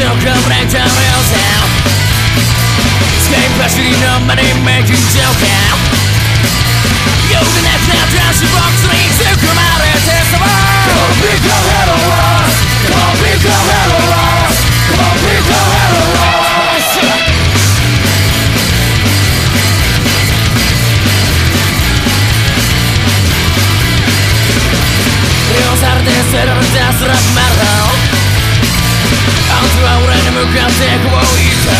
so confident I will tell Stay pressed in money making joke You can have now down she box needs to come out and test the world. Don't be go head or rise Don't be go head or rise Don't be go head or rise rap Holy fuck.